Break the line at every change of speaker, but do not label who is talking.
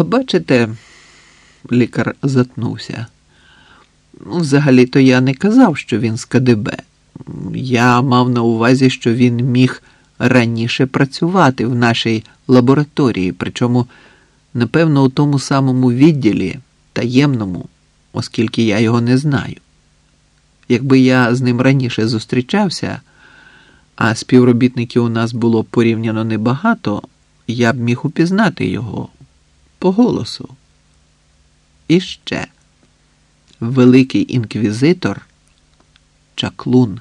Бачите, лікар затнувся. Ну, Взагалі-то я не казав, що він з КДБ. Я мав на увазі, що він міг раніше працювати в нашій лабораторії, причому, напевно, у тому самому відділі, таємному, оскільки я його не знаю. Якби я з ним раніше зустрічався, а співробітників у нас було порівняно небагато, я б міг упізнати його по голосу. І ще великий інквізитор чаклун.